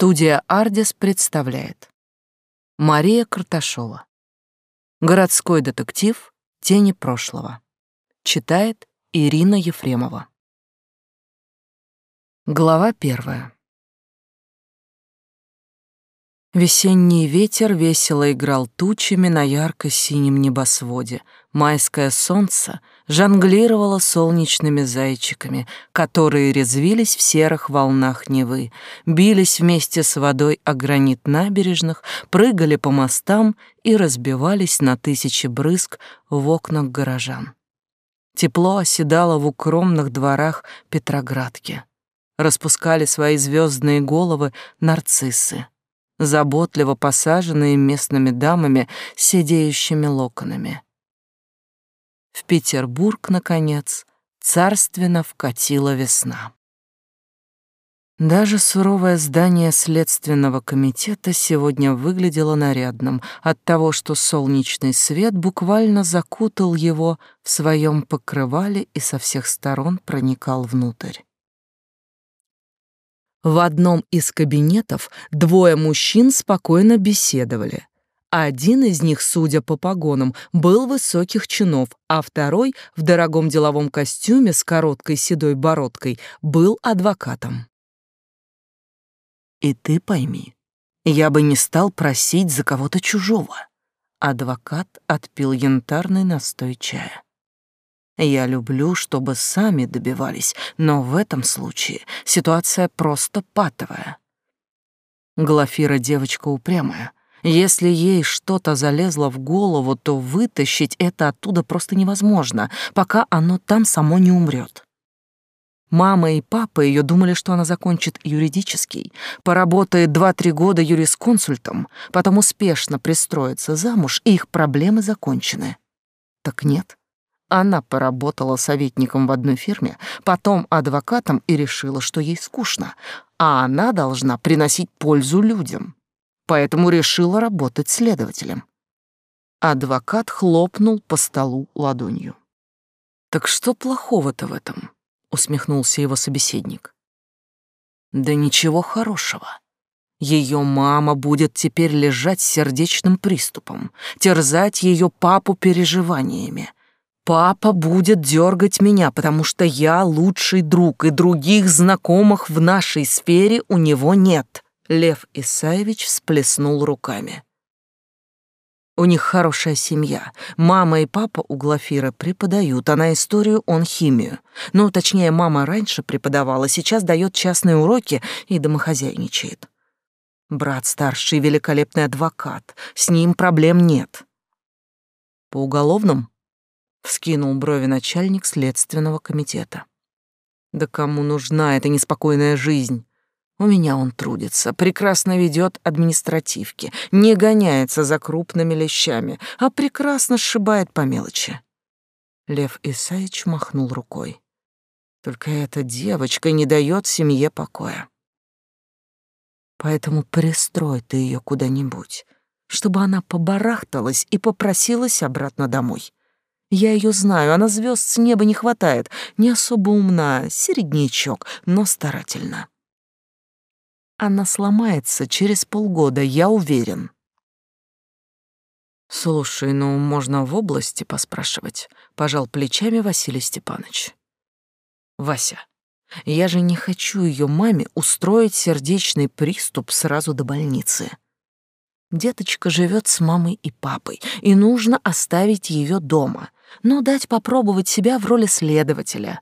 Студия «Ардис» представляет. Мария Карташова. Городской детектив. «Тени прошлого» Читает Ирина Ефремова. Глава первая. Весенний ветер весело играл тучами на ярко-синем небосводе. Майское солнце жонглировало солнечными зайчиками, которые резвились в серых волнах Невы, бились вместе с водой о гранит набережных, прыгали по мостам и разбивались на тысячи брызг в окнах горожан. Тепло оседало в укромных дворах Петроградки. Распускали свои звездные головы нарциссы заботливо посаженные местными дамами с сидеющими локонами. В Петербург, наконец, царственно вкатила весна. Даже суровое здание Следственного комитета сегодня выглядело нарядным от того, что солнечный свет буквально закутал его в своем покрывале и со всех сторон проникал внутрь. В одном из кабинетов двое мужчин спокойно беседовали. Один из них, судя по погонам, был высоких чинов, а второй, в дорогом деловом костюме с короткой седой бородкой, был адвокатом. «И ты пойми, я бы не стал просить за кого-то чужого». Адвокат отпил янтарный настой чая. Я люблю, чтобы сами добивались, но в этом случае ситуация просто патовая. Глафира девочка упрямая. Если ей что-то залезло в голову, то вытащить это оттуда просто невозможно, пока оно там само не умрет. Мама и папа ее думали, что она закончит юридический, поработает 2-3 года юрисконсультом, потом успешно пристроится замуж, и их проблемы закончены. Так нет. Она поработала советником в одной фирме, потом адвокатом и решила, что ей скучно, а она должна приносить пользу людям. Поэтому решила работать следователем. Адвокат хлопнул по столу ладонью. «Так что плохого-то в этом?» — усмехнулся его собеседник. «Да ничего хорошего. Ее мама будет теперь лежать с сердечным приступом, терзать ее папу переживаниями, Папа будет дергать меня, потому что я лучший друг, и других знакомых в нашей сфере у него нет. Лев Исаевич всплеснул руками. У них хорошая семья. Мама и папа у Глафира преподают, она историю, он химию. Ну, точнее, мама раньше преподавала, сейчас дает частные уроки и домохозяйничает. Брат старший великолепный адвокат, с ним проблем нет. По уголовным вскинул брови начальник следственного комитета. Да кому нужна эта неспокойная жизнь? У меня он трудится, прекрасно ведет административки, не гоняется за крупными лещами, а прекрасно сшибает по мелочи. Лев Исаевич махнул рукой. Только эта девочка не дает семье покоя. Поэтому пристрой ты ее куда-нибудь, чтобы она побарахталась и попросилась обратно домой. Я ее знаю, она звезд с неба не хватает, не особо умна, середнячок, но старательна. Она сломается через полгода, я уверен. Слушай, ну можно в области поспрашивать, пожал плечами Василий Степанович. Вася, я же не хочу ее маме устроить сердечный приступ сразу до больницы. Деточка живет с мамой и папой, и нужно оставить ее дома но дать попробовать себя в роли следователя.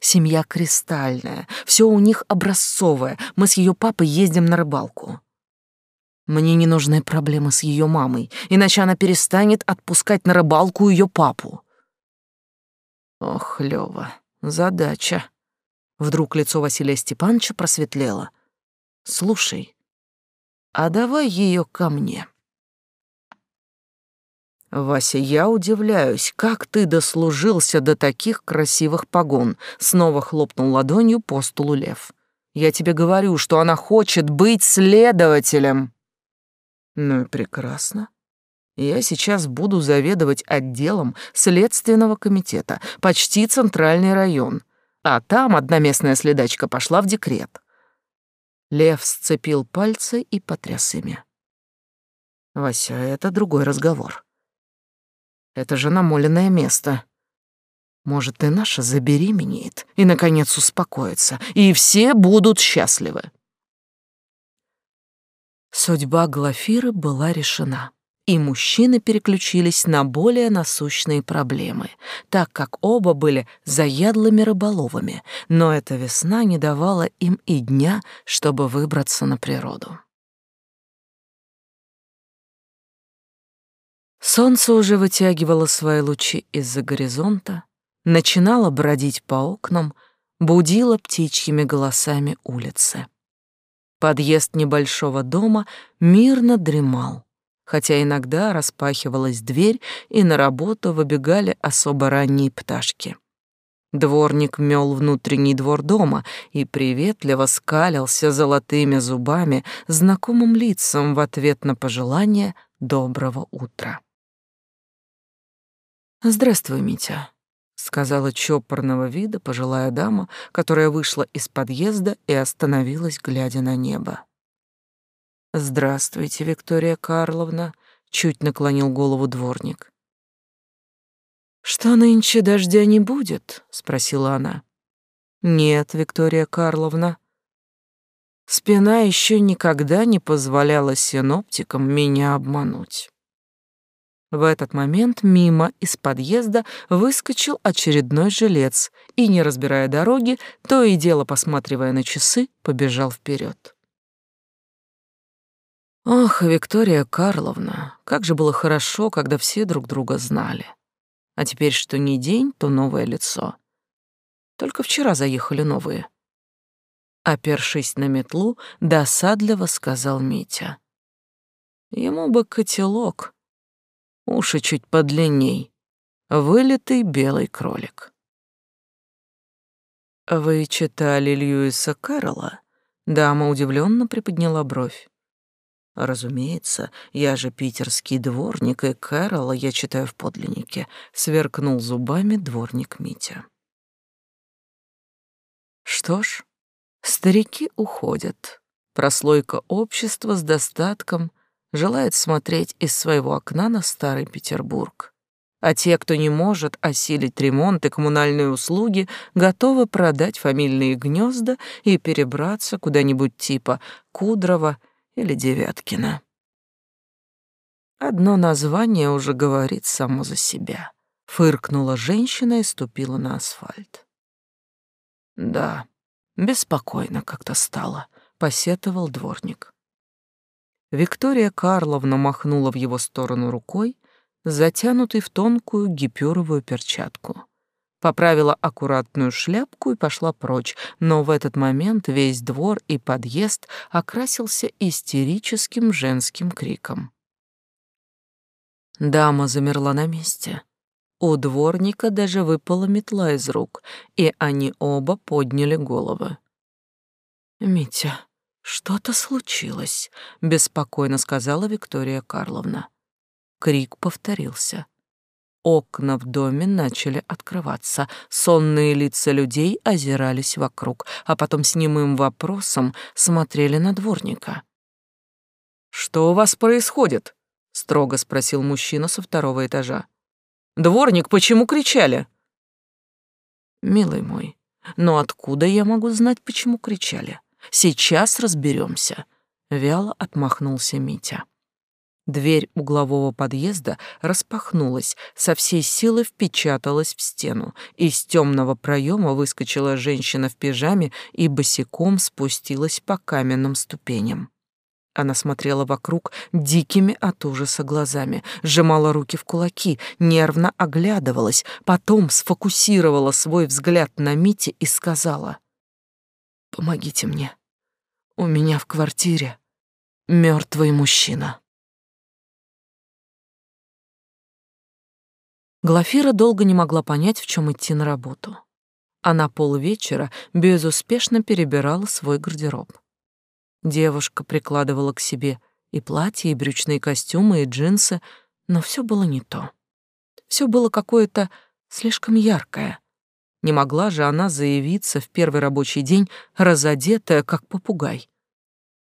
Семья кристальная, все у них образцовое, мы с ее папой ездим на рыбалку. Мне не нужны проблемы с ее мамой, иначе она перестанет отпускать на рыбалку ее папу. Ох, Лёва, задача. Вдруг лицо Василия Степановича просветлело. Слушай, а давай ее ко мне. «Вася, я удивляюсь, как ты дослужился до таких красивых погон?» Снова хлопнул ладонью по столу лев. «Я тебе говорю, что она хочет быть следователем». «Ну и прекрасно. Я сейчас буду заведовать отделом Следственного комитета, почти центральный район. А там одна местная следачка пошла в декрет. Лев сцепил пальцы и потряс ими. Вася, это другой разговор. Это же намоленное место. Может, и наша забеременеет и, наконец, успокоится, и все будут счастливы. Судьба Глафиры была решена, и мужчины переключились на более насущные проблемы, так как оба были заядлыми рыболовами, но эта весна не давала им и дня, чтобы выбраться на природу. Солнце уже вытягивало свои лучи из-за горизонта, начинало бродить по окнам, будило птичьими голосами улицы. Подъезд небольшого дома мирно дремал, хотя иногда распахивалась дверь, и на работу выбегали особо ранние пташки. Дворник мел внутренний двор дома и приветливо скалился золотыми зубами знакомым лицам в ответ на пожелание доброго утра. «Здравствуй, Митя», сказала чопорного вида пожилая дама, которая вышла из подъезда и остановилась, глядя на небо. Здравствуйте, Виктория Карловна, чуть наклонил голову дворник. Что нынче дождя не будет? спросила она. Нет, Виктория Карловна. Спина еще никогда не позволяла синоптикам меня обмануть. В этот момент мимо из подъезда выскочил очередной жилец и, не разбирая дороги, то и дело посматривая на часы, побежал вперед. Ох, Виктория Карловна, как же было хорошо, когда все друг друга знали. А теперь что ни день, то новое лицо. Только вчера заехали новые. Опершись на метлу, досадливо сказал Митя. Ему бы котелок, уши чуть подлинней, вылитый белый кролик. «Вы читали Льюиса Кэрролла?» Дама удивленно приподняла бровь. «Разумеется, я же питерский дворник, и Кэрролла я читаю в подлиннике», — сверкнул зубами дворник Митя. Что ж, старики уходят. Прослойка общества с достатком желает смотреть из своего окна на старый Петербург. А те, кто не может осилить ремонт и коммунальные услуги, готовы продать фамильные гнезда и перебраться куда-нибудь типа Кудрова или Девяткина. Одно название уже говорит само за себя. Фыркнула женщина и ступила на асфальт. Да, беспокойно как-то стало, посетовал дворник. Виктория Карловна махнула в его сторону рукой, затянутой в тонкую гипюровую перчатку. Поправила аккуратную шляпку и пошла прочь, но в этот момент весь двор и подъезд окрасился истерическим женским криком. Дама замерла на месте. У дворника даже выпала метла из рук, и они оба подняли головы. «Митя, «Что-то случилось», — беспокойно сказала Виктория Карловна. Крик повторился. Окна в доме начали открываться, сонные лица людей озирались вокруг, а потом с немым вопросом смотрели на дворника. «Что у вас происходит?» — строго спросил мужчина со второго этажа. «Дворник, почему кричали?» «Милый мой, но откуда я могу знать, почему кричали?» Сейчас разберемся. Вяло отмахнулся Митя. Дверь углового подъезда распахнулась, со всей силы впечаталась в стену. Из темного проема выскочила женщина в пижаме и босиком спустилась по каменным ступеням. Она смотрела вокруг дикими от ужаса глазами, сжимала руки в кулаки, нервно оглядывалась, потом сфокусировала свой взгляд на Мите и сказала — Помогите мне. У меня в квартире мертвый мужчина. Глафира долго не могла понять, в чем идти на работу. Она полвечера безуспешно перебирала свой гардероб. Девушка прикладывала к себе и платья, и брючные костюмы, и джинсы, но все было не то. Все было какое-то слишком яркое, не могла же она заявиться в первый рабочий день разодетая, как попугай.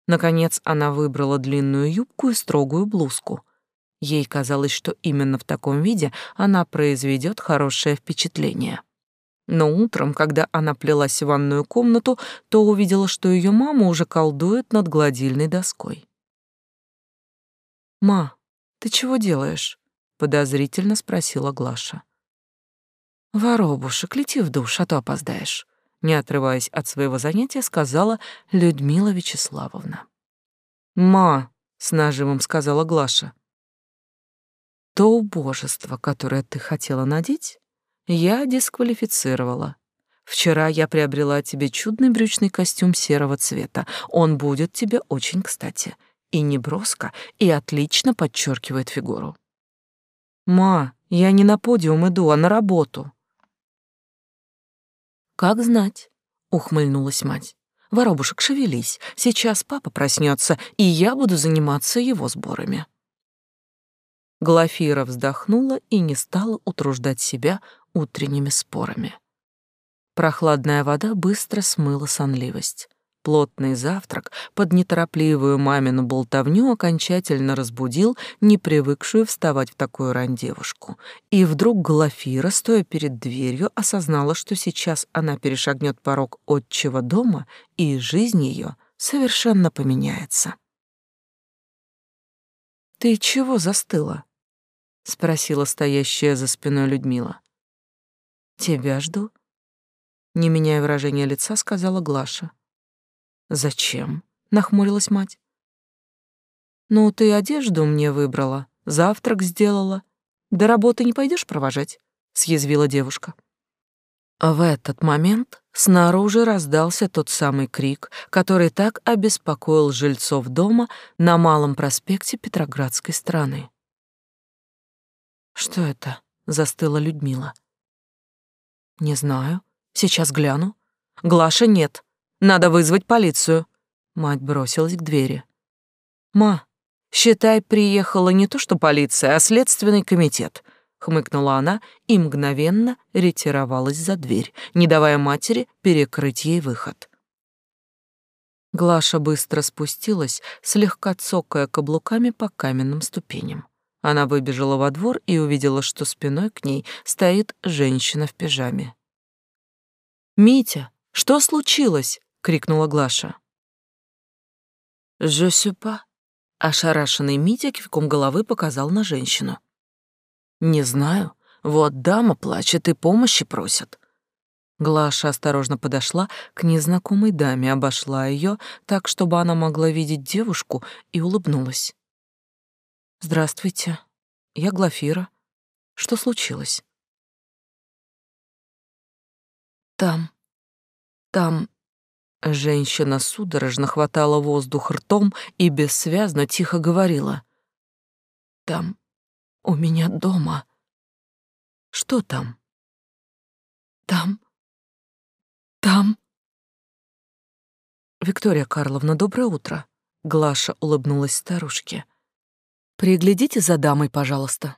Наконец она выбрала длинную юбку и строгую блузку. Ей казалось, что именно в таком виде она произведет хорошее впечатление. Но утром, когда она плелась в ванную комнату, то увидела, что ее мама уже колдует над гладильной доской. «Ма, ты чего делаешь?» — подозрительно спросила Глаша. «Воробушек, лети в душ, а то опоздаешь», — не отрываясь от своего занятия, сказала Людмила Вячеславовна. «Ма», — с нажимом сказала Глаша, — «то убожество, которое ты хотела надеть, я дисквалифицировала. Вчера я приобрела тебе чудный брючный костюм серого цвета. Он будет тебе очень кстати и не броско, и отлично подчеркивает фигуру. «Ма, я не на подиум иду, а на работу». «Как знать», — ухмыльнулась мать. «Воробушек, шевелись, сейчас папа проснется, и я буду заниматься его сборами». Глафира вздохнула и не стала утруждать себя утренними спорами. Прохладная вода быстро смыла сонливость. Плотный завтрак под неторопливую мамину болтовню окончательно разбудил непривыкшую вставать в такую рань девушку. И вдруг Глафира, стоя перед дверью, осознала, что сейчас она перешагнет порог отчего дома, и жизнь ее совершенно поменяется. «Ты чего застыла?» — спросила стоящая за спиной Людмила. «Тебя жду», — не меняя выражения лица, сказала Глаша. «Зачем?» — нахмурилась мать. «Ну, ты одежду мне выбрала, завтрак сделала. До работы не пойдешь провожать?» — съязвила девушка. В этот момент снаружи раздался тот самый крик, который так обеспокоил жильцов дома на Малом проспекте Петроградской страны. «Что это?» — застыла Людмила. «Не знаю. Сейчас гляну. Глаша нет. Надо вызвать полицию. Мать бросилась к двери. Ма, считай, приехала не то что полиция, а следственный комитет, хмыкнула она и мгновенно ретировалась за дверь, не давая матери перекрыть ей выход. Глаша быстро спустилась, слегка цокая каблуками по каменным ступеням. Она выбежала во двор и увидела, что спиной к ней стоит женщина в пижаме. «Митя, что случилось?» Крикнула Глаша. «Je sais pas», — ошарашенный Митя кивком головы показал на женщину. «Не знаю. Вот дама плачет и помощи просит». Глаша осторожно подошла к незнакомой даме, обошла ее так, чтобы она могла видеть девушку, и улыбнулась. «Здравствуйте. Я Глафира. Что случилось?» «Там, там Женщина судорожно хватала воздух ртом и бессвязно тихо говорила. «Там, у меня дома». «Что там?» «Там, там». «Виктория Карловна, доброе утро». Глаша улыбнулась старушке. «Приглядите за дамой, пожалуйста».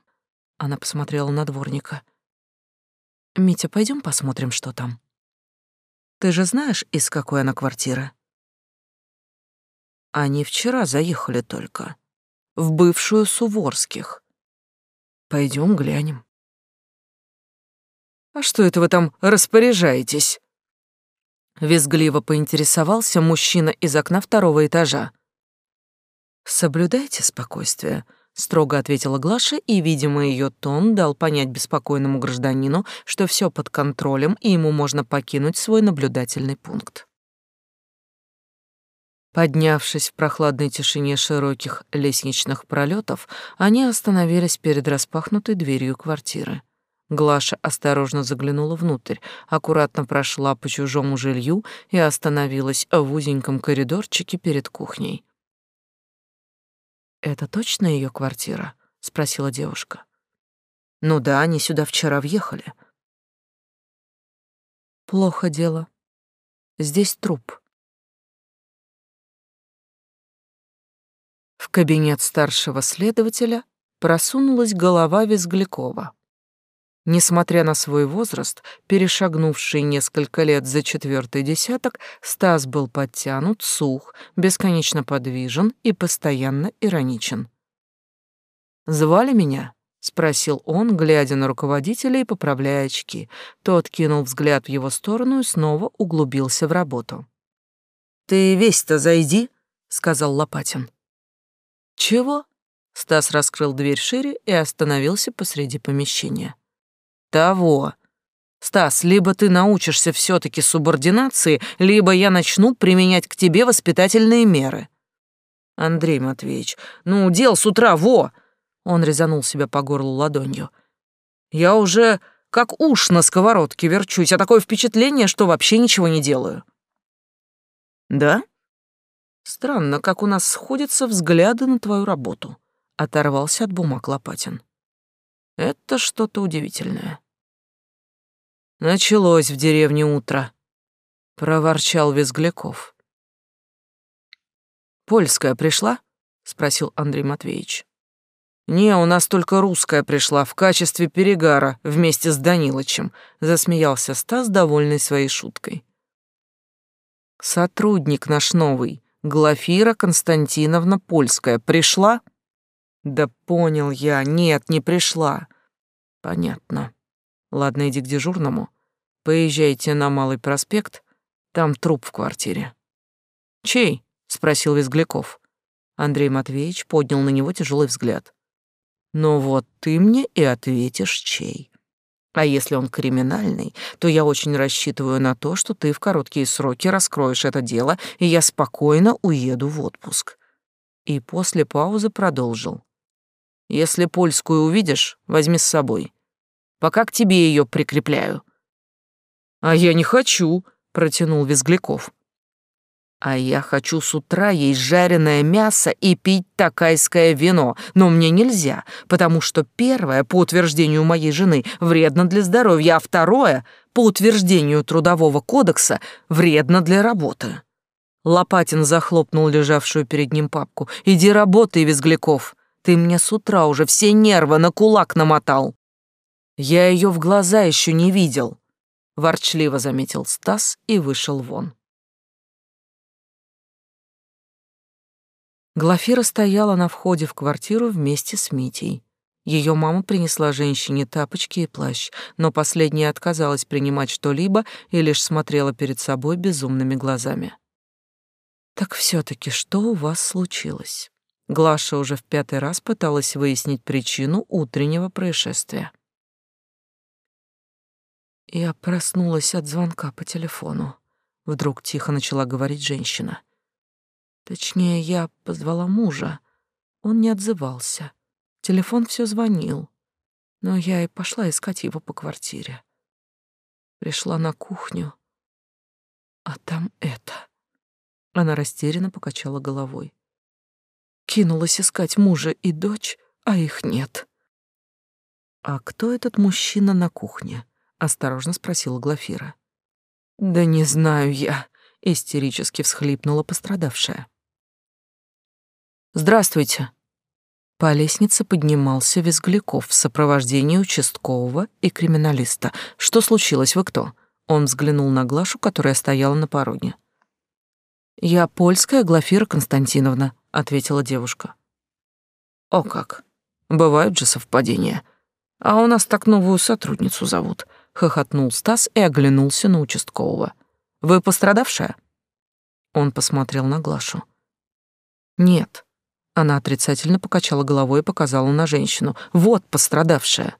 Она посмотрела на дворника. «Митя, пойдем посмотрим, что там». Ты же знаешь, из какой она квартиры? Они вчера заехали только. В бывшую Суворских. Пойдем глянем. А что это вы там распоряжаетесь? Визгливо поинтересовался мужчина из окна второго этажа. Соблюдайте спокойствие, строго ответила Глаша, и, видимо, ее тон дал понять беспокойному гражданину, что все под контролем, и ему можно покинуть свой наблюдательный пункт. Поднявшись в прохладной тишине широких лестничных пролетов, они остановились перед распахнутой дверью квартиры. Глаша осторожно заглянула внутрь, аккуратно прошла по чужому жилью и остановилась в узеньком коридорчике перед кухней. «Это точно ее квартира?» — спросила девушка. «Ну да, они сюда вчера въехали». «Плохо дело. Здесь труп». В кабинет старшего следователя просунулась голова Визглякова. Несмотря на свой возраст, перешагнувший несколько лет за четвертый десяток, Стас был подтянут, сух, бесконечно подвижен и постоянно ироничен. «Звали меня?» — спросил он, глядя на руководителя и поправляя очки. Тот кинул взгляд в его сторону и снова углубился в работу. «Ты весь-то зайди», — сказал Лопатин. «Чего?» — Стас раскрыл дверь шире и остановился посреди помещения. Того. Стас, либо ты научишься все таки субординации, либо я начну применять к тебе воспитательные меры. Андрей Матвеевич, ну, дел с утра, во! Он резанул себя по горлу ладонью. Я уже как уж на сковородке верчусь, а такое впечатление, что вообще ничего не делаю. Да? Странно, как у нас сходятся взгляды на твою работу. Оторвался от бумаг Лопатин. Это что-то удивительное. Началось в деревне утро, проворчал Визгляков. Польская пришла? спросил Андрей Матвеевич. Не, у нас только русская пришла в качестве перегара вместе с Данилычем, засмеялся Стас, довольный своей шуткой. Сотрудник наш новый, Глафира Константиновна Польская, пришла? Да понял я, нет, не пришла. Понятно. Ладно, иди к дежурному. Поезжайте на Малый проспект, там труп в квартире. Чей? спросил Визгляков. Андрей Матвеевич поднял на него тяжелый взгляд. Ну вот ты мне и ответишь, чей. А если он криминальный, то я очень рассчитываю на то, что ты в короткие сроки раскроешь это дело, и я спокойно уеду в отпуск. И после паузы продолжил. Если польскую увидишь, возьми с собой. Пока к тебе ее прикрепляю. А я не хочу, протянул Визгляков. А я хочу с утра есть жареное мясо и пить такайское вино, но мне нельзя, потому что первое, по утверждению моей жены, вредно для здоровья, а второе, по утверждению Трудового кодекса, вредно для работы. Лопатин захлопнул лежавшую перед ним папку. «Иди работай, Визгляков. Ты мне с утра уже все нервы на кулак намотал. Я ее в глаза еще не видел, ворчливо заметил Стас и вышел вон. Глафира стояла на входе в квартиру вместе с Митей. Ее мама принесла женщине тапочки и плащ, но последняя отказалась принимать что-либо и лишь смотрела перед собой безумными глазами. «Так все таки что у вас случилось?» Глаша уже в пятый раз пыталась выяснить причину утреннего происшествия. Я проснулась от звонка по телефону. Вдруг тихо начала говорить женщина. Точнее, я позвала мужа. Он не отзывался. Телефон все звонил. Но я и пошла искать его по квартире. Пришла на кухню, а там это. Она растерянно покачала головой. Кинулась искать мужа и дочь, а их нет. «А кто этот мужчина на кухне?» — осторожно спросила Глафира. «Да не знаю я», — истерически всхлипнула пострадавшая. «Здравствуйте». По лестнице поднимался Визгляков в сопровождении участкового и криминалиста. «Что случилось? Вы кто?» Он взглянул на Глашу, которая стояла на пороге. «Я польская Глафира Константиновна», — ответила девушка. «О как! Бывают же совпадения. А у нас так новую сотрудницу зовут», — хохотнул Стас и оглянулся на участкового. «Вы пострадавшая?» Он посмотрел на Глашу. «Нет». Она отрицательно покачала головой и показала на женщину. «Вот пострадавшая».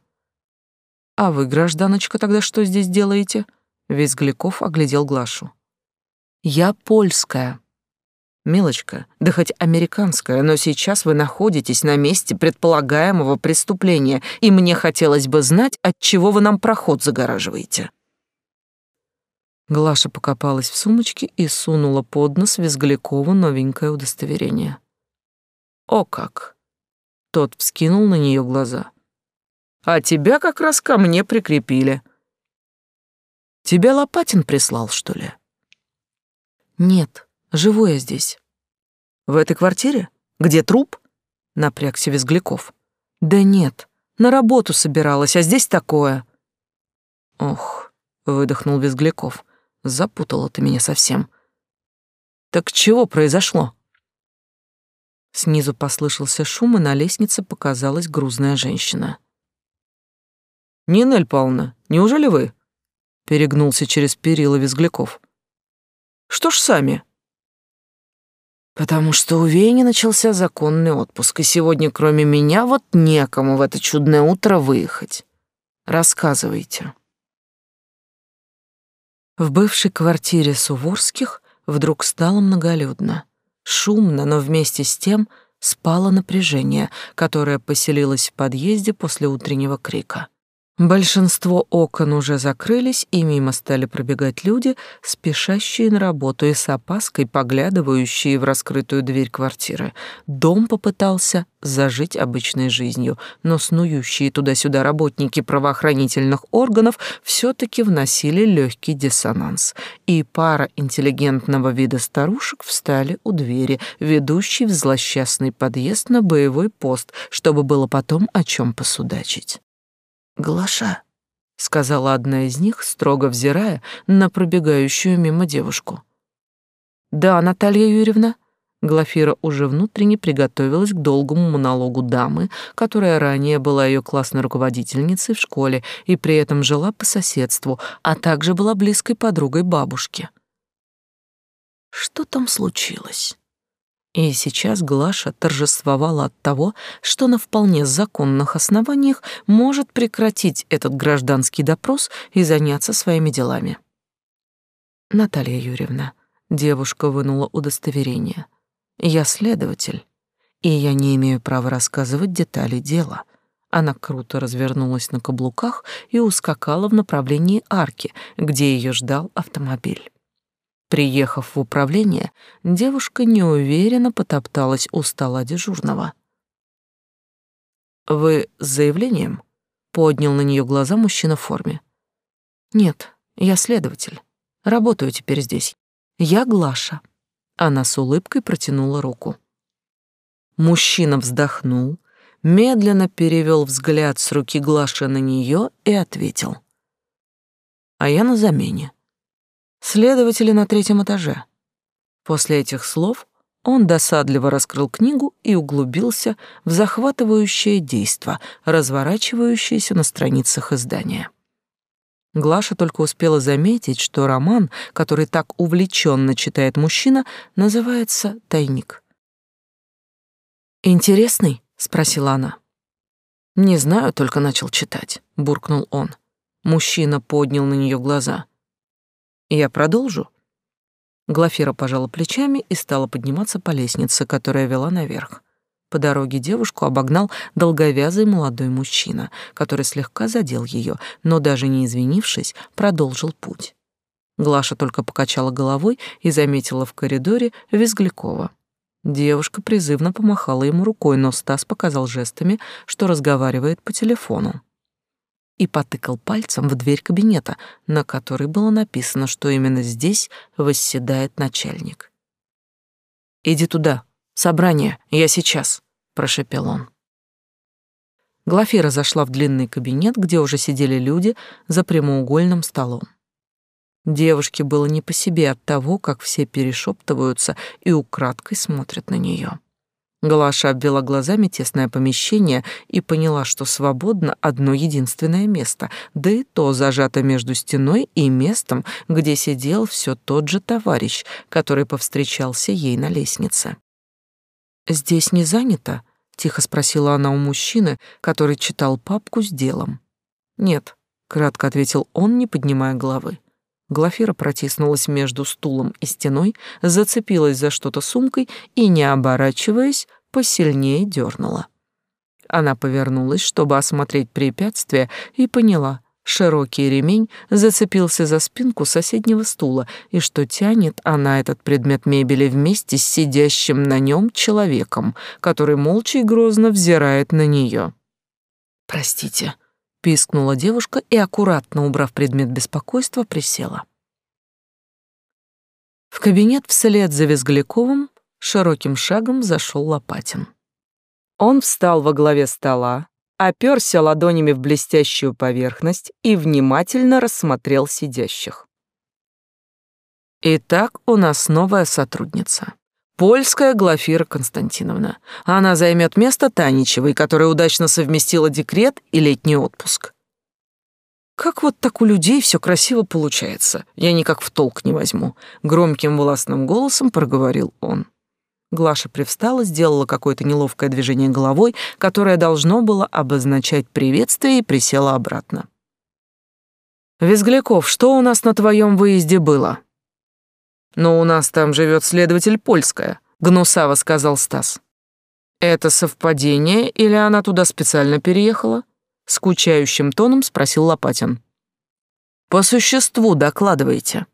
«А вы, гражданочка, тогда что здесь делаете?» Визгляков оглядел Глашу. Я польская. Милочка, да хоть американская, но сейчас вы находитесь на месте предполагаемого преступления, и мне хотелось бы знать, от чего вы нам проход загораживаете. Глаша покопалась в сумочке и сунула под нос Визглякову новенькое удостоверение. О как! Тот вскинул на нее глаза. А тебя как раз ко мне прикрепили. Тебя Лопатин прислал, что ли? Нет, живу я здесь. В этой квартире? Где труп? Напрягся Визгляков. Да нет, на работу собиралась, а здесь такое. Ох, выдохнул Визгляков. Запутала ты меня совсем. Так чего произошло? Снизу послышался шум, и на лестнице показалась грузная женщина. «Нинель Павловна, неужели вы?» Перегнулся через перила Визгляков. «Что ж сами?» «Потому что у Вени начался законный отпуск, и сегодня, кроме меня, вот некому в это чудное утро выехать. Рассказывайте». В бывшей квартире Суворских вдруг стало многолюдно. Шумно, но вместе с тем спало напряжение, которое поселилось в подъезде после утреннего крика. Большинство окон уже закрылись, и мимо стали пробегать люди, спешащие на работу и с опаской поглядывающие в раскрытую дверь квартиры. Дом попытался зажить обычной жизнью, но снующие туда-сюда работники правоохранительных органов все-таки вносили легкий диссонанс, и пара интеллигентного вида старушек встали у двери, ведущей в злосчастный подъезд на боевой пост, чтобы было потом о чем посудачить. «Глаша», — сказала одна из них, строго взирая на пробегающую мимо девушку. «Да, Наталья Юрьевна». Глафира уже внутренне приготовилась к долгому монологу дамы, которая ранее была ее классной руководительницей в школе и при этом жила по соседству, а также была близкой подругой бабушки. «Что там случилось?» И сейчас Глаша торжествовала от того, что на вполне законных основаниях может прекратить этот гражданский допрос и заняться своими делами. Наталья Юрьевна, девушка вынула удостоверение. Я следователь, и я не имею права рассказывать детали дела. Она круто развернулась на каблуках и ускакала в направлении арки, где ее ждал автомобиль. Приехав в управление, девушка неуверенно потопталась у стола дежурного. «Вы с заявлением?» — поднял на нее глаза мужчина в форме. «Нет, я следователь. Работаю теперь здесь. Я Глаша». Она с улыбкой протянула руку. Мужчина вздохнул, медленно перевел взгляд с руки Глаши на нее и ответил. «А я на замене. Следователи на третьем этаже. После этих слов он досадливо раскрыл книгу и углубился в захватывающее действо, разворачивающееся на страницах издания. Глаша только успела заметить, что роман, который так увлеченно читает мужчина, называется «Тайник». «Интересный?» — спросила она. «Не знаю, только начал читать», — буркнул он. Мужчина поднял на нее глаза — я продолжу. Глафира пожала плечами и стала подниматься по лестнице, которая вела наверх. По дороге девушку обогнал долговязый молодой мужчина, который слегка задел ее, но даже не извинившись, продолжил путь. Глаша только покачала головой и заметила в коридоре Визглякова. Девушка призывно помахала ему рукой, но Стас показал жестами, что разговаривает по телефону и потыкал пальцем в дверь кабинета, на которой было написано, что именно здесь восседает начальник. «Иди туда. Собрание. Я сейчас», — прошепел он. Глафира зашла в длинный кабинет, где уже сидели люди за прямоугольным столом. Девушке было не по себе от того, как все перешептываются и украдкой смотрят на нее. Глаша обвела глазами тесное помещение и поняла, что свободно одно единственное место, да и то зажато между стеной и местом, где сидел все тот же товарищ, который повстречался ей на лестнице. «Здесь не занято?» — тихо спросила она у мужчины, который читал папку с делом. «Нет», — кратко ответил он, не поднимая головы. Глафира протиснулась между стулом и стеной, зацепилась за что-то сумкой и, не оборачиваясь, посильнее дернула. Она повернулась, чтобы осмотреть препятствие, и поняла, широкий ремень зацепился за спинку соседнего стула, и что тянет она этот предмет мебели вместе с сидящим на нем человеком, который молча и грозно взирает на нее. «Простите», пискнула девушка и, аккуратно убрав предмет беспокойства, присела. В кабинет вслед за Визгляковым широким шагом зашел Лопатин. Он встал во главе стола, оперся ладонями в блестящую поверхность и внимательно рассмотрел сидящих. Итак, у нас новая сотрудница. Польская Глафира Константиновна. Она займет место Таничевой, которая удачно совместила декрет и летний отпуск. Как вот так у людей все красиво получается? Я никак в толк не возьму. Громким властным голосом проговорил он. Глаша привстала, сделала какое-то неловкое движение головой, которое должно было обозначать приветствие, и присела обратно. «Визгляков, что у нас на твоем выезде было?» «Но у нас там живет следователь Польская», — гнусаво сказал Стас. «Это совпадение или она туда специально переехала?» — скучающим тоном спросил Лопатин. «По существу докладывайте.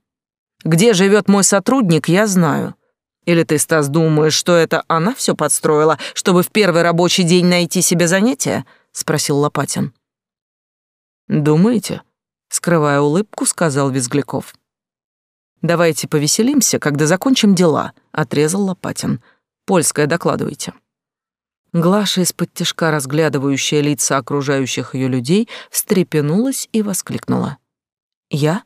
Где живет мой сотрудник, я знаю. Или ты, Стас, думаешь, что это она все подстроила, чтобы в первый рабочий день найти себе занятие?» — спросил Лопатин. «Думаете?» — скрывая улыбку, сказал Визгляков. «Давайте повеселимся, когда закончим дела», — отрезал Лопатин. «Польская, докладывайте». Глаша, из-под тяжка разглядывающая лица окружающих ее людей, встрепенулась и воскликнула. «Я?»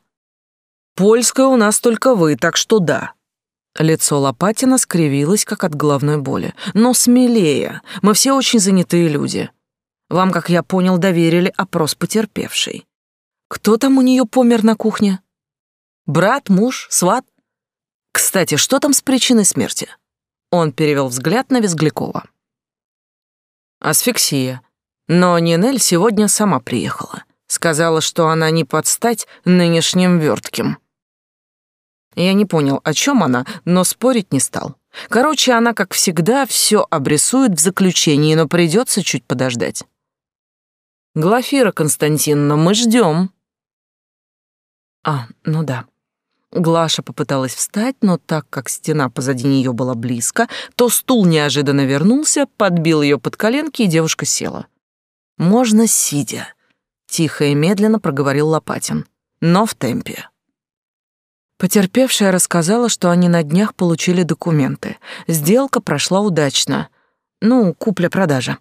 «Польская у нас только вы, так что да», Лицо Лопатина скривилось, как от головной боли. «Но смелее. Мы все очень занятые люди. Вам, как я понял, доверили опрос потерпевшей. Кто там у нее помер на кухне? Брат, муж, сват? Кстати, что там с причиной смерти?» Он перевел взгляд на Визглякова. «Асфиксия. Но Нинель сегодня сама приехала. Сказала, что она не подстать нынешним вертким». Я не понял, о чем она, но спорить не стал. Короче, она, как всегда, все обрисует в заключении, но придется чуть подождать. Глафира Константиновна, мы ждем. А, ну да. Глаша попыталась встать, но так как стена позади нее была близко, то стул неожиданно вернулся, подбил ее под коленки, и девушка села. «Можно сидя», — тихо и медленно проговорил Лопатин, — «но в темпе». Потерпевшая рассказала, что они на днях получили документы. Сделка прошла удачно. Ну, купля-продажа.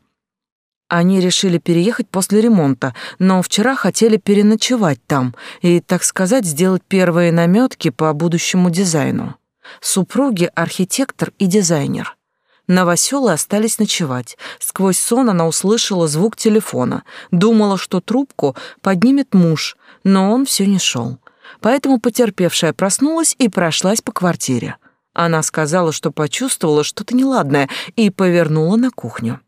Они решили переехать после ремонта, но вчера хотели переночевать там и, так сказать, сделать первые наметки по будущему дизайну. Супруги — архитектор и дизайнер. Новоселы остались ночевать. Сквозь сон она услышала звук телефона. Думала, что трубку поднимет муж, но он все не шел. Поэтому потерпевшая проснулась и прошлась по квартире. Она сказала, что почувствовала что-то неладное и повернула на кухню.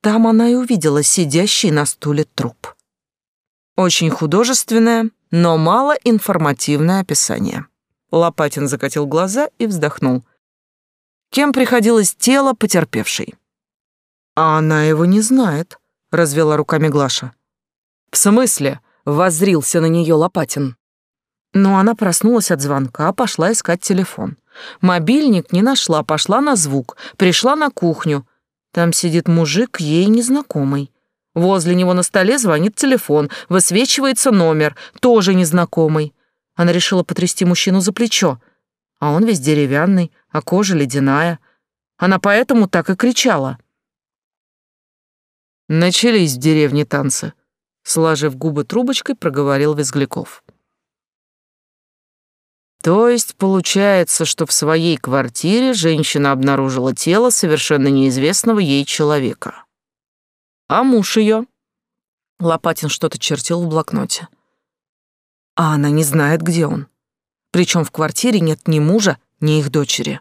Там она и увидела сидящий на стуле труп. Очень художественное, но мало информативное описание. Лопатин закатил глаза и вздохнул. Кем приходилось тело потерпевшей? А она его не знает, развела руками Глаша. В смысле? воззрился на нее Лопатин. Но она проснулась от звонка, пошла искать телефон. Мобильник не нашла, пошла на звук, пришла на кухню. Там сидит мужик, ей незнакомый. Возле него на столе звонит телефон, высвечивается номер, тоже незнакомый. Она решила потрясти мужчину за плечо, а он весь деревянный, а кожа ледяная. Она поэтому так и кричала. Начались в деревне танцы. Сложив губы трубочкой, проговорил Визгляков. То есть получается, что в своей квартире женщина обнаружила тело совершенно неизвестного ей человека. А муж ее? Лопатин что-то чертил в блокноте. А она не знает, где он. Причем в квартире нет ни мужа, ни их дочери.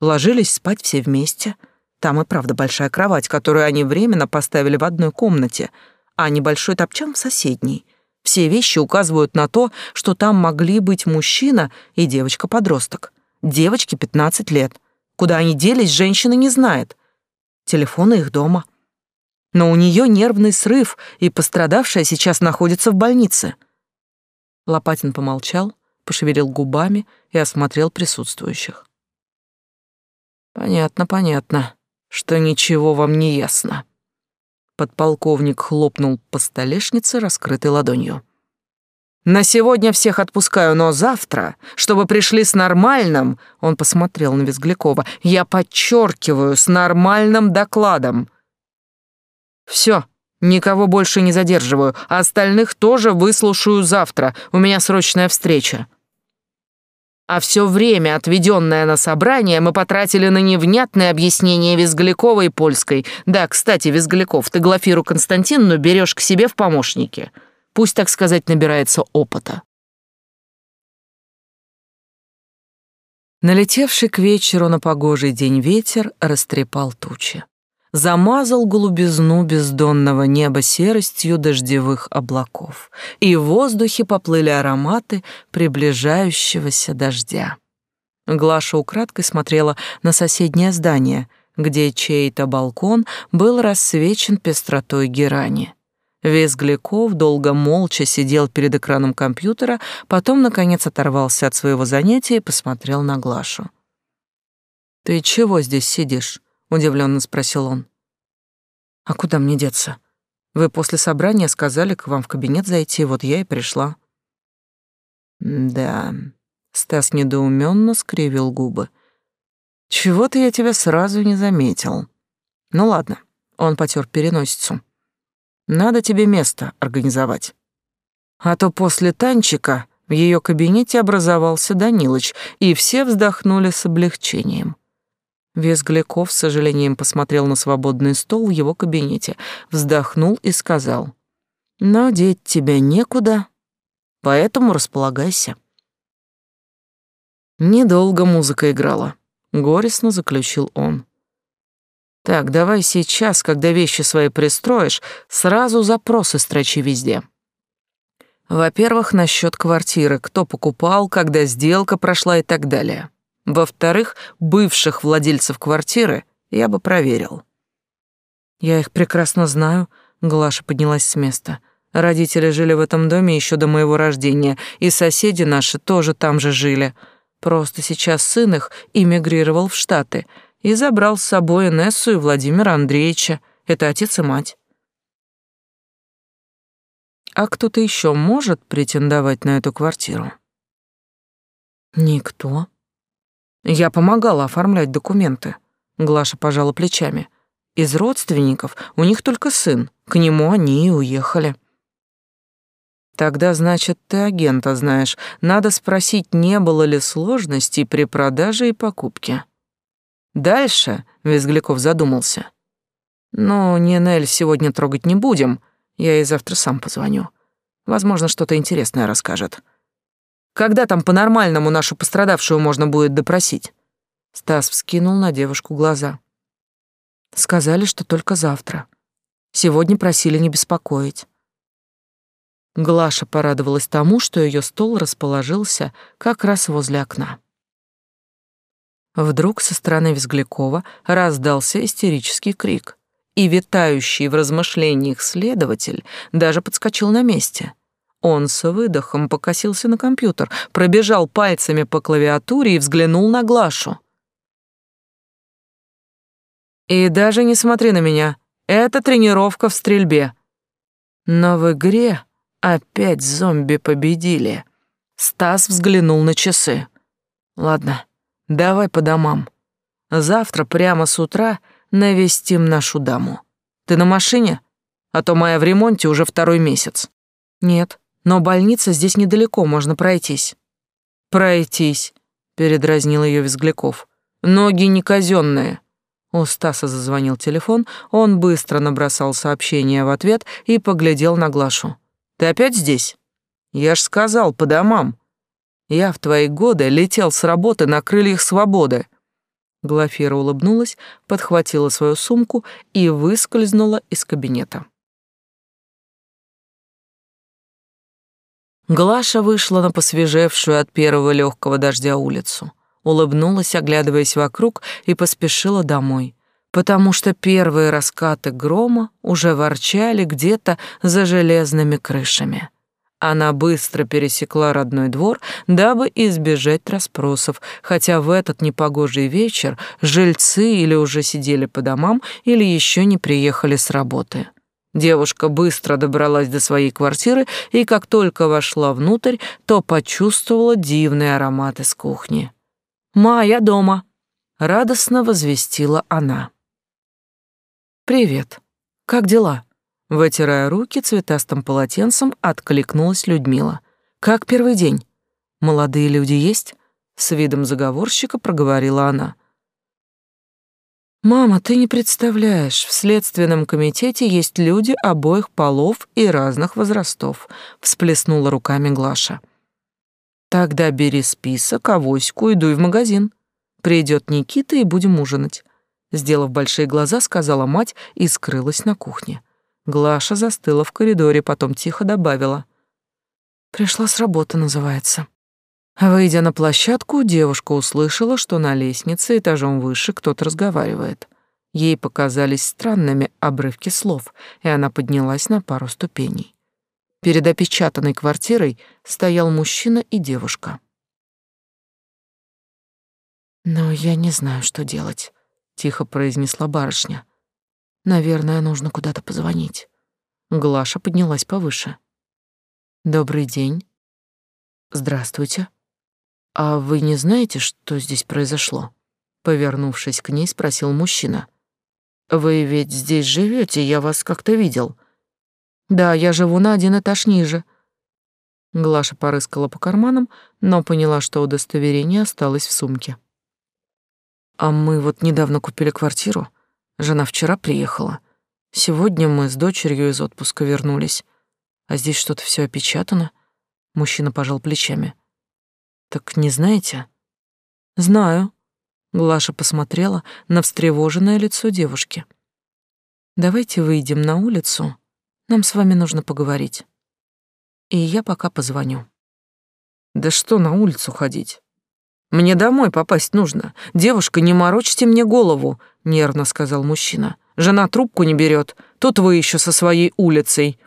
Ложились спать все вместе. Там и правда большая кровать, которую они временно поставили в одной комнате, а небольшой топчан в соседней — все вещи указывают на то, что там могли быть мужчина и девочка-подросток. Девочке 15 лет. Куда они делись, женщина не знает. Телефоны их дома. Но у нее нервный срыв, и пострадавшая сейчас находится в больнице. Лопатин помолчал, пошевелил губами и осмотрел присутствующих. Понятно, понятно, что ничего вам не ясно. Подполковник хлопнул по столешнице, раскрытой ладонью. «На сегодня всех отпускаю, но завтра, чтобы пришли с нормальным...» Он посмотрел на Визглякова. «Я подчеркиваю, с нормальным докладом». «Все, Никого больше не задерживаю, а остальных тоже выслушаю завтра. У меня срочная встреча. А все время, отведенное на собрание, мы потратили на невнятное объяснение Визглякова и Польской. Да, кстати, Визгляков, ты Глафиру Константиновну берешь к себе в помощники. Пусть, так сказать, набирается опыта. Налетевший к вечеру на погожий день ветер растрепал тучи замазал голубизну бездонного неба серостью дождевых облаков, и в воздухе поплыли ароматы приближающегося дождя. Глаша украдкой смотрела на соседнее здание, где чей-то балкон был рассвечен пестротой герани. Визгляков долго молча сидел перед экраном компьютера, потом, наконец, оторвался от своего занятия и посмотрел на Глашу. «Ты чего здесь сидишь?» Удивленно спросил он. А куда мне деться? Вы после собрания сказали к вам в кабинет зайти, вот я и пришла. Да. Стас недоуменно скривил губы. Чего-то я тебя сразу не заметил. Ну ладно, он потер переносицу. Надо тебе место организовать. А то после танчика в ее кабинете образовался Данилыч, и все вздохнули с облегчением. Визгляков с сожалением посмотрел на свободный стол в его кабинете, вздохнул и сказал, «Но деть тебя некуда, поэтому располагайся». Недолго музыка играла, горестно заключил он. Так, давай сейчас, когда вещи свои пристроишь, сразу запросы строчи везде. Во-первых, насчет квартиры, кто покупал, когда сделка прошла и так далее. Во-вторых, бывших владельцев квартиры я бы проверил. Я их прекрасно знаю, Глаша поднялась с места. Родители жили в этом доме еще до моего рождения, и соседи наши тоже там же жили. Просто сейчас сын их эмигрировал в Штаты и забрал с собой Нессу и Владимира Андреевича. Это отец и мать. А кто-то еще может претендовать на эту квартиру? Никто. Я помогала оформлять документы. Глаша пожала плечами. Из родственников у них только сын. К нему они и уехали. Тогда, значит, ты агента знаешь. Надо спросить, не было ли сложностей при продаже и покупке. Дальше Визгляков задумался. Ну, Нинель сегодня трогать не будем. Я ей завтра сам позвоню. Возможно, что-то интересное расскажет. Когда там по-нормальному нашу пострадавшую можно будет допросить?» Стас вскинул на девушку глаза. «Сказали, что только завтра. Сегодня просили не беспокоить». Глаша порадовалась тому, что ее стол расположился как раз возле окна. Вдруг со стороны Визглякова раздался истерический крик, и витающий в размышлениях следователь даже подскочил на месте — он с выдохом покосился на компьютер, пробежал пальцами по клавиатуре и взглянул на Глашу. «И даже не смотри на меня, это тренировка в стрельбе». Но в игре опять зомби победили. Стас взглянул на часы. «Ладно, давай по домам. Завтра прямо с утра навестим нашу даму. Ты на машине? А то моя в ремонте уже второй месяц». «Нет, но больница здесь недалеко, можно пройтись». «Пройтись», — передразнил ее Визгляков. «Ноги не казенные». У Стаса зазвонил телефон, он быстро набросал сообщение в ответ и поглядел на Глашу. «Ты опять здесь?» «Я ж сказал, по домам. Я в твои годы летел с работы на крыльях свободы». Глафира улыбнулась, подхватила свою сумку и выскользнула из кабинета. Глаша вышла на посвежевшую от первого легкого дождя улицу, улыбнулась, оглядываясь вокруг, и поспешила домой, потому что первые раскаты грома уже ворчали где-то за железными крышами. Она быстро пересекла родной двор, дабы избежать расспросов, хотя в этот непогожий вечер жильцы или уже сидели по домам, или еще не приехали с работы. Девушка быстро добралась до своей квартиры и как только вошла внутрь, то почувствовала дивный аромат из кухни. «Ма, дома», — радостно возвестила она. «Привет. Как дела?» Вытирая руки цветастым полотенцем, откликнулась Людмила. «Как первый день? Молодые люди есть?» С видом заговорщика проговорила она. «Мама, ты не представляешь, в следственном комитете есть люди обоих полов и разных возрастов», — всплеснула руками Глаша. «Тогда бери список, авоську и в магазин. Придет Никита, и будем ужинать», — сделав большие глаза, сказала мать и скрылась на кухне. Глаша застыла в коридоре, потом тихо добавила. «Пришла с работы, называется». Выйдя на площадку, девушка услышала, что на лестнице этажом выше кто-то разговаривает. Ей показались странными обрывки слов, и она поднялась на пару ступеней. Перед опечатанной квартирой стоял мужчина и девушка. «Но я не знаю, что делать», — тихо произнесла барышня. «Наверное, нужно куда-то позвонить». Глаша поднялась повыше. «Добрый день». «Здравствуйте», «А вы не знаете, что здесь произошло?» Повернувшись к ней, спросил мужчина. «Вы ведь здесь живете, я вас как-то видел». «Да, я живу на один этаж ниже». Глаша порыскала по карманам, но поняла, что удостоверение осталось в сумке. «А мы вот недавно купили квартиру. Жена вчера приехала. Сегодня мы с дочерью из отпуска вернулись. А здесь что-то все опечатано». Мужчина пожал плечами. Так не знаете? Знаю. Глаша посмотрела на встревоженное лицо девушки. Давайте выйдем на улицу. Нам с вами нужно поговорить. И я пока позвоню. Да что на улицу ходить? Мне домой попасть нужно. Девушка, не морочьте мне голову, нервно сказал мужчина. Жена трубку не берет. Тут вы еще со своей улицей.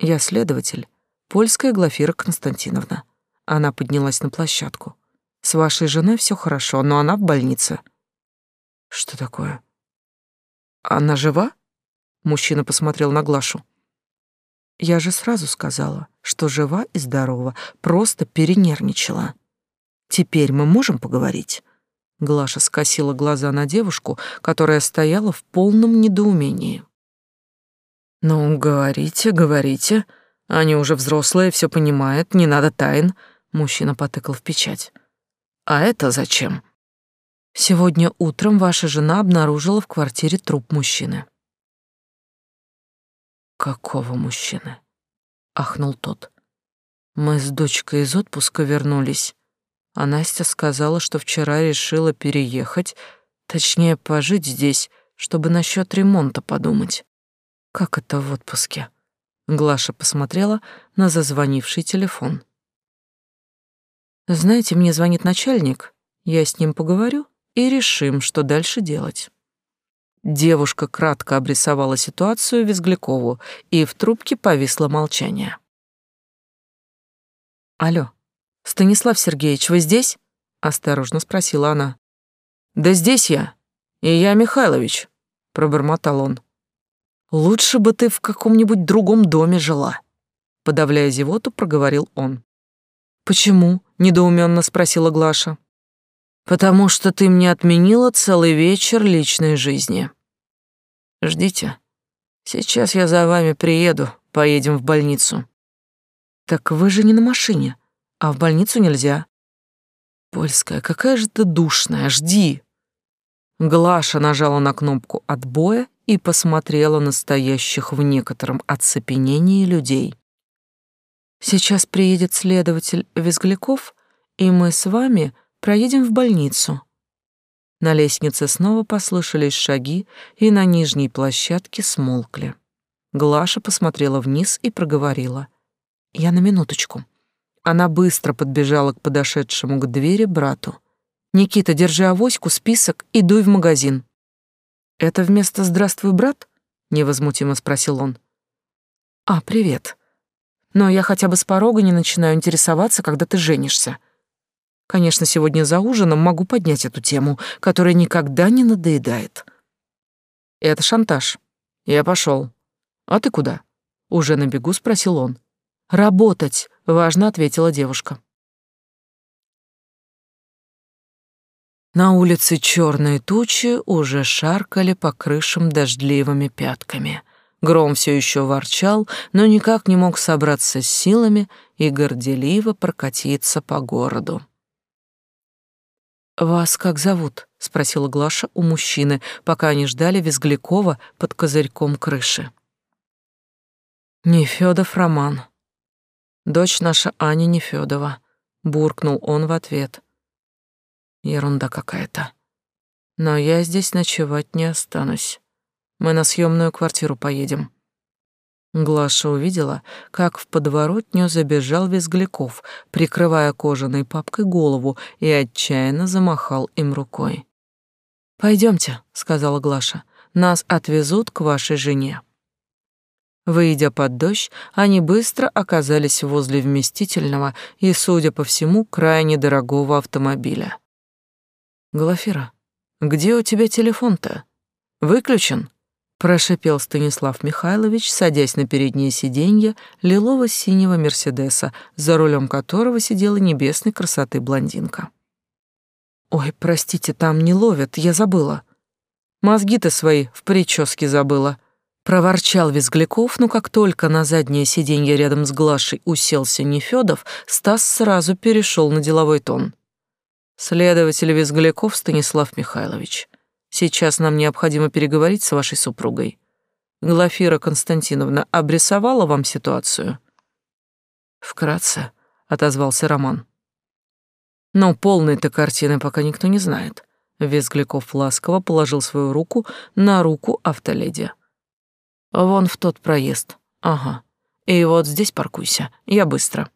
Я следователь, польская Глафира Константиновна. Она поднялась на площадку. С вашей женой все хорошо, но она в больнице. Что такое? Она жива? Мужчина посмотрел на Глашу. Я же сразу сказала, что жива и здорова, просто перенервничала. Теперь мы можем поговорить? Глаша скосила глаза на девушку, которая стояла в полном недоумении. «Ну, говорите, говорите. Они уже взрослые, все понимают, не надо тайн. Мужчина потыкал в печать. А это зачем? Сегодня утром ваша жена обнаружила в квартире труп мужчины. Какого мужчины? ахнул тот. Мы с дочкой из отпуска вернулись, а Настя сказала, что вчера решила переехать, точнее, пожить здесь, чтобы насчет ремонта подумать. Как это в отпуске? Глаша посмотрела на зазвонивший телефон. Знаете, мне звонит начальник, я с ним поговорю и решим, что дальше делать. Девушка кратко обрисовала ситуацию Визглякову, и в трубке повисло молчание. «Алло, Станислав Сергеевич, вы здесь?» — осторожно спросила она. «Да здесь я, и я Михайлович», — пробормотал он. «Лучше бы ты в каком-нибудь другом доме жила», — подавляя зевоту, проговорил он. «Почему?» — недоуменно спросила Глаша. «Потому что ты мне отменила целый вечер личной жизни. Ждите. Сейчас я за вами приеду, поедем в больницу». «Так вы же не на машине, а в больницу нельзя». «Польская, какая же ты душная, жди!» Глаша нажала на кнопку отбоя и посмотрела на стоящих в некотором оцепенении людей. Сейчас приедет следователь Визгляков, и мы с вами проедем в больницу. На лестнице снова послышались шаги, и на нижней площадке смолкли. Глаша посмотрела вниз и проговорила. «Я на минуточку». Она быстро подбежала к подошедшему к двери брату. «Никита, держи авоську, список и дуй в магазин». «Это вместо «Здравствуй, брат»?» — невозмутимо спросил он. «А, привет», но я хотя бы с порога не начинаю интересоваться, когда ты женишься. Конечно, сегодня за ужином могу поднять эту тему, которая никогда не надоедает. Это шантаж. Я пошел. А ты куда? Уже на бегу спросил он. Работать, важно ответила девушка. На улице черные тучи уже шаркали по крышам дождливыми пятками. Гром все еще ворчал, но никак не мог собраться с силами и горделиво прокатиться по городу. «Вас как зовут?» — спросила Глаша у мужчины, пока они ждали Визглякова под козырьком крыши. «Нефёдов Роман. Дочь наша Аня Нефёдова», — буркнул он в ответ. «Ерунда какая-то. Но я здесь ночевать не останусь. Мы на съемную квартиру поедем». Глаша увидела, как в подворотню забежал Визгляков, прикрывая кожаной папкой голову, и отчаянно замахал им рукой. Пойдемте, сказала Глаша, — «нас отвезут к вашей жене». Выйдя под дождь, они быстро оказались возле вместительного и, судя по всему, крайне дорогого автомобиля. «Глафира, где у тебя телефон-то? Выключен?» Прошипел Станислав Михайлович, садясь на переднее сиденье лилово-синего Мерседеса, за рулем которого сидела небесной красоты блондинка. «Ой, простите, там не ловят, я забыла. Мозги-то свои в прическе забыла», — проворчал Визгляков, но как только на заднее сиденье рядом с Глашей уселся Нефёдов, Стас сразу перешел на деловой тон. «Следователь Визгляков Станислав Михайлович». Сейчас нам необходимо переговорить с вашей супругой. Глафира Константиновна обрисовала вам ситуацию? Вкратце, отозвался Роман. Но полной-то картины пока никто не знает. Визгляков ласково положил свою руку на руку автоледи. Вон в тот проезд. Ага. И вот здесь паркуйся. Я быстро.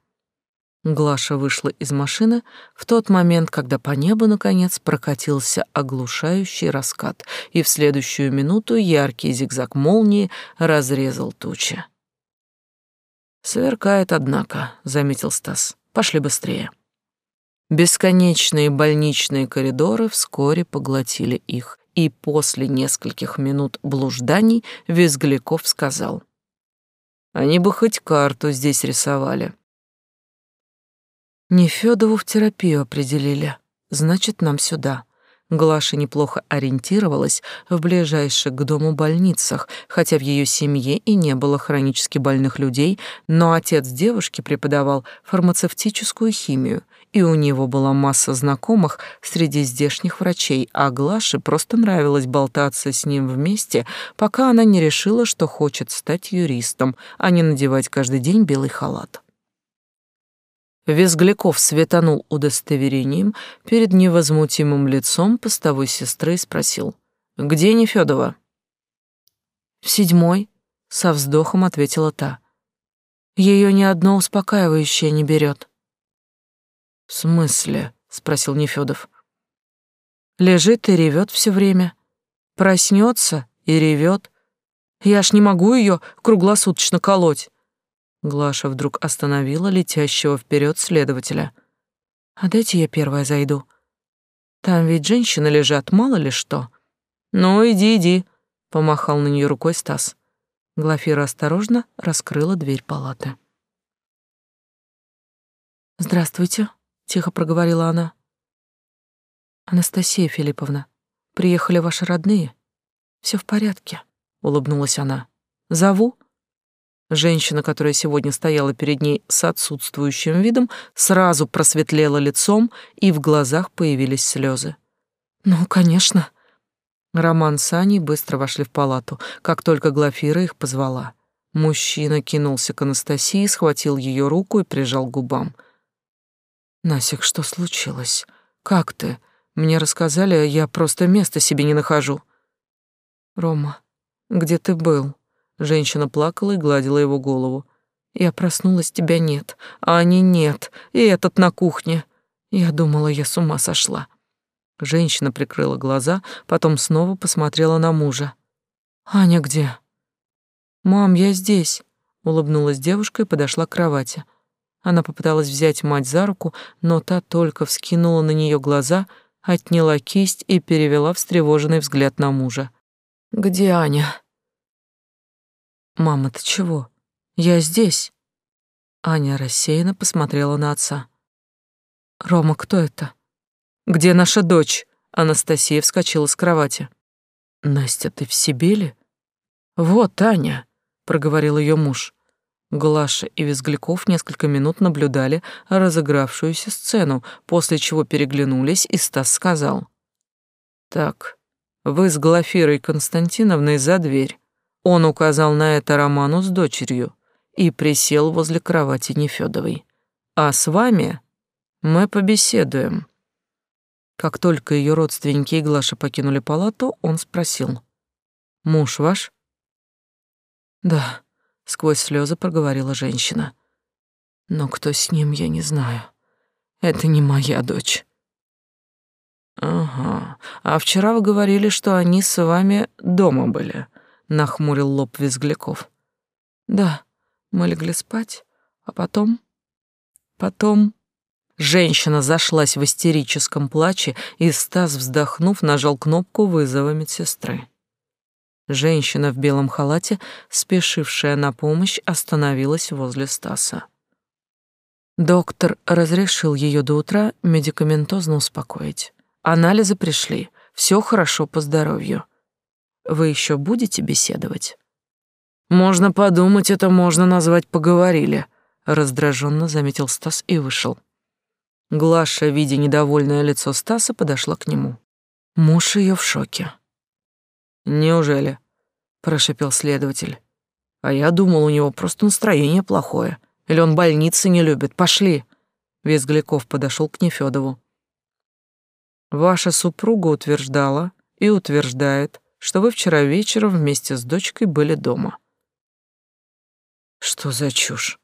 Глаша вышла из машины в тот момент, когда по небу наконец прокатился оглушающий раскат, и в следующую минуту яркий зигзаг молнии разрезал тучи. «Сверкает, однако», — заметил Стас. «Пошли быстрее». Бесконечные больничные коридоры вскоре поглотили их, и после нескольких минут блужданий Визгляков сказал. «Они бы хоть карту здесь рисовали». Нефёдову в терапию определили. Значит, нам сюда. Глаша неплохо ориентировалась в ближайших к дому больницах, хотя в ее семье и не было хронически больных людей, но отец девушки преподавал фармацевтическую химию, и у него была масса знакомых среди здешних врачей, а Глаше просто нравилось болтаться с ним вместе, пока она не решила, что хочет стать юристом, а не надевать каждый день белый халат. Визгляков светанул удостоверением перед невозмутимым лицом постовой сестры и спросил. «Где Нефёдова?» «В седьмой», — со вздохом ответила та. Ее ни одно успокаивающее не берет. «В смысле?» — спросил Нефёдов. «Лежит и ревет все время. Проснется и ревет. Я ж не могу ее круглосуточно колоть. Глаша вдруг остановила летящего вперед следователя. «А дайте я первая зайду. Там ведь женщины лежат, мало ли что». «Ну, иди, иди», — помахал на нее рукой Стас. Глафира осторожно раскрыла дверь палаты. «Здравствуйте», — тихо проговорила она. «Анастасия Филипповна, приехали ваши родные? Все в порядке», — улыбнулась она. «Зову?» Женщина, которая сегодня стояла перед ней с отсутствующим видом, сразу просветлела лицом, и в глазах появились слезы. «Ну, конечно». Роман с Аней быстро вошли в палату, как только Глафира их позвала. Мужчина кинулся к Анастасии, схватил ее руку и прижал к губам. «Насик, что случилось? Как ты? Мне рассказали, а я просто места себе не нахожу». «Рома, где ты был?» Женщина плакала и гладила его голову. Я проснулась, тебя нет, а они нет, и этот на кухне. Я думала, я с ума сошла. Женщина прикрыла глаза, потом снова посмотрела на мужа. Аня где? Мам, я здесь, улыбнулась девушка и подошла к кровати. Она попыталась взять мать за руку, но та только вскинула на нее глаза, отняла кисть и перевела встревоженный взгляд на мужа. Где Аня? «Мама, ты чего? Я здесь». Аня рассеянно посмотрела на отца. «Рома, кто это?» «Где наша дочь?» Анастасия вскочила с кровати. «Настя, ты в себе ли?» «Вот, Аня». проговорил ее муж. Глаша и Визгляков несколько минут наблюдали разыгравшуюся сцену, после чего переглянулись, и Стас сказал. «Так, вы с Глафирой Константиновной за дверь». Он указал на это Роману с дочерью и присел возле кровати Нефёдовой. «А с вами мы побеседуем». Как только ее родственники и Глаша покинули палату, он спросил. «Муж ваш?» «Да», — сквозь слезы проговорила женщина. «Но кто с ним, я не знаю. Это не моя дочь». «Ага. А вчера вы говорили, что они с вами дома были», — нахмурил лоб Визгляков. «Да, мы легли спать, а потом...» «Потом...» Женщина зашлась в истерическом плаче, и Стас, вздохнув, нажал кнопку вызова медсестры. Женщина в белом халате, спешившая на помощь, остановилась возле Стаса. Доктор разрешил ее до утра медикаментозно успокоить. Анализы пришли, все хорошо по здоровью. Вы еще будете беседовать? Можно подумать, это можно назвать поговорили, раздраженно заметил Стас и вышел. Глаша, видя недовольное лицо Стаса, подошла к нему. Муж ее в шоке. «Неужели?» — прошепел следователь. «А я думал, у него просто настроение плохое. Или он больницы не любит. Пошли!» Визгляков подошел к Нефёдову. «Ваша супруга утверждала и утверждает, что вы вчера вечером вместе с дочкой были дома». «Что за чушь?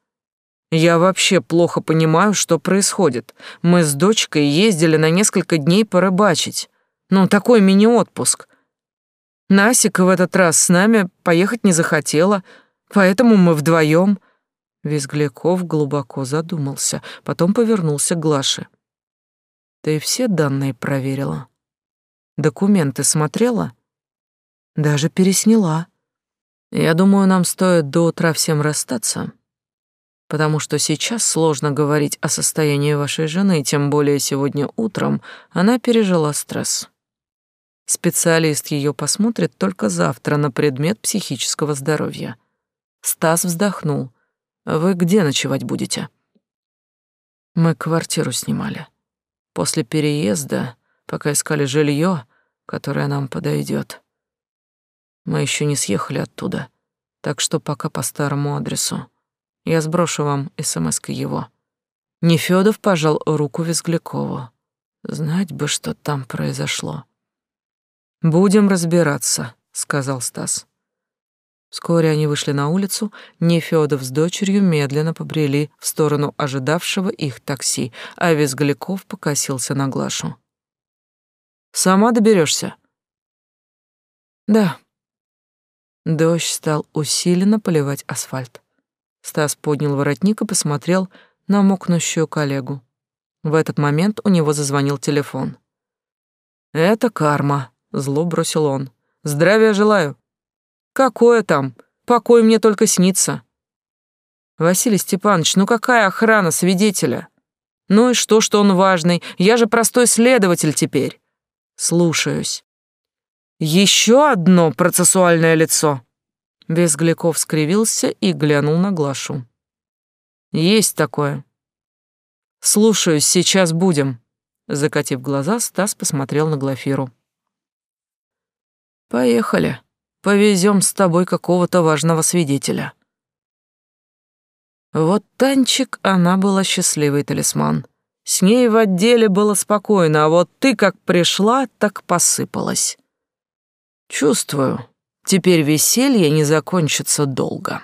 Я вообще плохо понимаю, что происходит. Мы с дочкой ездили на несколько дней порыбачить. Ну, такой мини-отпуск. Насика в этот раз с нами поехать не захотела, поэтому мы вдвоем. Визгляков глубоко задумался, потом повернулся к Глаше. Ты все данные проверила? Документы смотрела? Даже пересняла. Я думаю, нам стоит до утра всем расстаться потому что сейчас сложно говорить о состоянии вашей жены, тем более сегодня утром она пережила стресс. Специалист ее посмотрит только завтра на предмет психического здоровья. Стас вздохнул. Вы где ночевать будете? Мы квартиру снимали. После переезда, пока искали жилье, которое нам подойдет. Мы еще не съехали оттуда, так что пока по старому адресу. Я сброшу вам смс его. Нефёдов пожал руку Визглякову. Знать бы, что там произошло. Будем разбираться, сказал Стас. Вскоре они вышли на улицу, Нефёдов с дочерью медленно побрели в сторону ожидавшего их такси, а Визгляков покосился на Глашу. «Сама доберешься? «Да». Дождь стал усиленно поливать асфальт. Стас поднял воротник и посмотрел на мокнущую коллегу. В этот момент у него зазвонил телефон. «Это карма», — зло бросил он. «Здравия желаю». «Какое там? Покой мне только снится». «Василий Степанович, ну какая охрана свидетеля? Ну и что, что он важный? Я же простой следователь теперь». «Слушаюсь». «Еще одно процессуальное лицо», Безгляков скривился и глянул на Глашу. «Есть такое». «Слушаюсь, сейчас будем». Закатив глаза, Стас посмотрел на Глафиру. «Поехали. Повезем с тобой какого-то важного свидетеля». Вот Танчик, она была счастливый талисман. С ней в отделе было спокойно, а вот ты как пришла, так посыпалась. Чувствую, Теперь веселье не закончится долго.